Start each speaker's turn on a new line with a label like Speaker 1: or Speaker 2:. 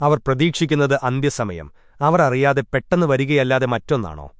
Speaker 1: അവർ പ്രതീക്ഷിക്കുന്നത് അന്ത്യസമയം. അവർ അറിയാതെ പെട്ടെന്ന് വരികയല്ലാതെ മറ്റൊന്നാണോ?